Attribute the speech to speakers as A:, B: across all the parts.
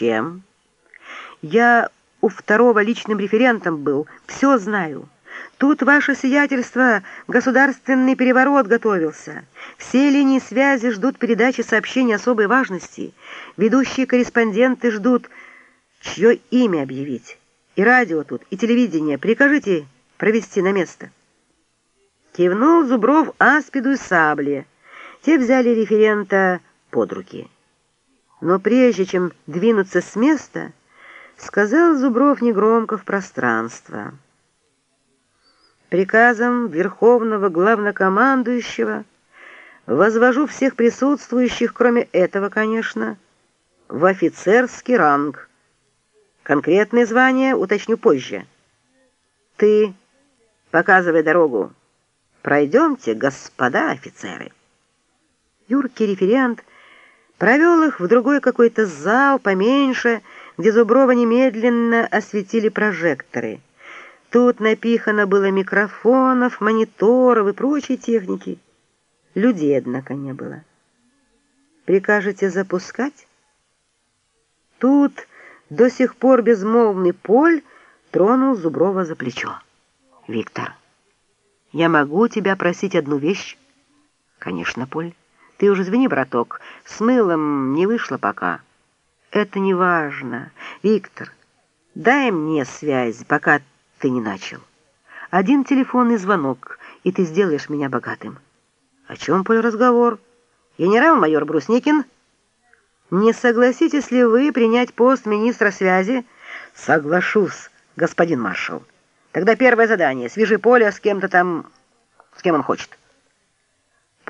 A: Зачем? Я у второго личным референтом был, все знаю. Тут ваше сиятельство, государственный переворот готовился. Все линии связи ждут передачи сообщений особой важности. Ведущие корреспонденты ждут, чье имя объявить. И радио тут, и телевидение. Прикажите провести на место. Кивнул Зубров аспиду и сабле. Те взяли референта под руки. Но прежде чем двинуться с места, сказал Зубров негромко в пространство. Приказом Верховного Главнокомандующего возвожу всех присутствующих, кроме этого, конечно, в офицерский ранг. Конкретное звание уточню позже. Ты показывай дорогу. Пройдемте, господа офицеры. Юркий референт провел их в другой какой-то зал поменьше, где Зуброва немедленно осветили прожекторы. Тут напихано было микрофонов, мониторов и прочей техники. Людей, однако, не было. «Прикажете запускать?» Тут до сих пор безмолвный Поль тронул Зуброва за плечо. «Виктор, я могу тебя просить одну вещь?» «Конечно, Поль. Ты уже извини, браток, с мылом не вышло пока». «Это не важно. Виктор, дай мне связь, пока ты не начал. Один телефонный звонок, и ты сделаешь меня богатым». «О чем, Поль, разговор? Генерал-майор Брусникин?» «Не согласитесь ли вы принять пост министра связи?» «Соглашусь, господин маршал. Тогда первое задание. Свяжи Поля с кем-то там, с кем он хочет».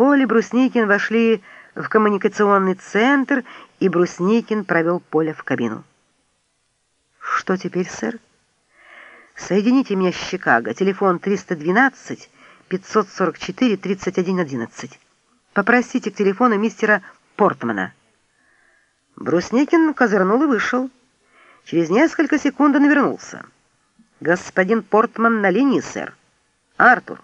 A: Поле Брусникин вошли в коммуникационный центр, и Брусникин провел Поля в кабину. «Что теперь, сэр?» «Соедините меня с Чикаго. Телефон 312-544-3111. Попросите к телефону мистера Портмана». Брусникин козырнул и вышел. Через несколько секунд он вернулся. «Господин Портман на линии, сэр. Артур».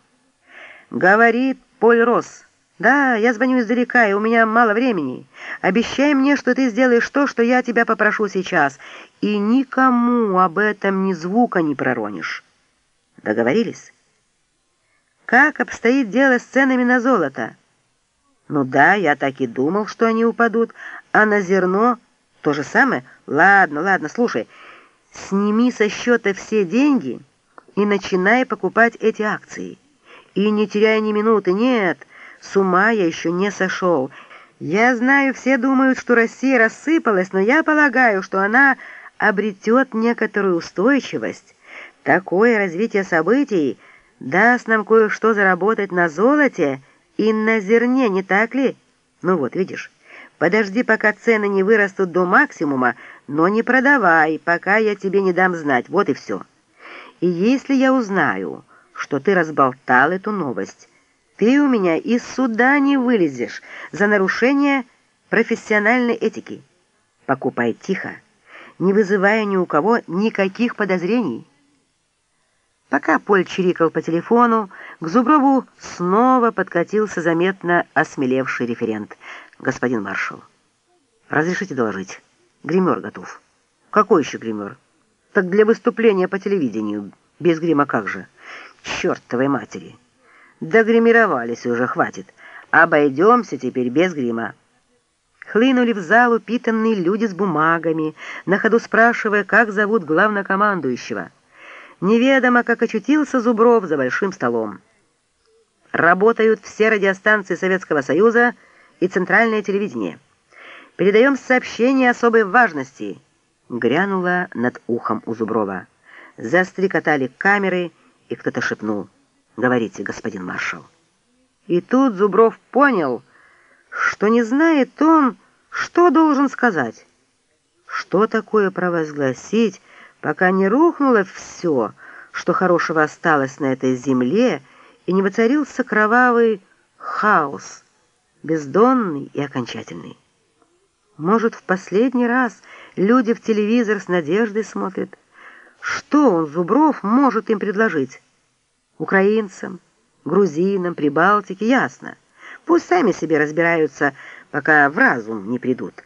A: «Говорит Поль Росс». «Да, я звоню издалека, и у меня мало времени. Обещай мне, что ты сделаешь то, что я тебя попрошу сейчас, и никому об этом ни звука не проронишь. Договорились?» «Как обстоит дело с ценами на золото?» «Ну да, я так и думал, что они упадут, а на зерно то же самое. Ладно, ладно, слушай, сними со счета все деньги и начинай покупать эти акции. И не теряй ни минуты, нет». С ума я еще не сошел. Я знаю, все думают, что Россия рассыпалась, но я полагаю, что она обретет некоторую устойчивость. Такое развитие событий даст нам кое-что заработать на золоте и на зерне, не так ли? Ну вот, видишь, подожди, пока цены не вырастут до максимума, но не продавай, пока я тебе не дам знать, вот и все. И если я узнаю, что ты разболтал эту новость, ты у меня из суда не вылезешь за нарушение профессиональной этики. Покупай тихо, не вызывая ни у кого никаких подозрений. Пока Поль чирикал по телефону, к Зуброву снова подкатился заметно осмелевший референт. «Господин маршал, разрешите доложить? Гример готов». «Какой еще гример?» «Так для выступления по телевидению. Без грима как же? Чертовой матери!» Догримировались уже, хватит. Обойдемся теперь без грима. Хлынули в зал упитанные люди с бумагами, на ходу спрашивая, как зовут главнокомандующего. Неведомо, как очутился Зубров за большим столом. Работают все радиостанции Советского Союза и Центральное телевидение. Передаем сообщение особой важности. Грянуло над ухом у Зуброва. Застрекотали камеры, и кто-то шепнул. Говорите, господин маршал. И тут Зубров понял, что не знает он, что должен сказать. Что такое провозгласить, пока не рухнуло все, что хорошего осталось на этой земле, и не воцарился кровавый хаос, бездонный и окончательный. Может, в последний раз люди в телевизор с надеждой смотрят. Что он, Зубров, может им предложить? Украинцам, грузинам, Прибалтике, ясно. Пусть сами себе разбираются, пока в разум не придут.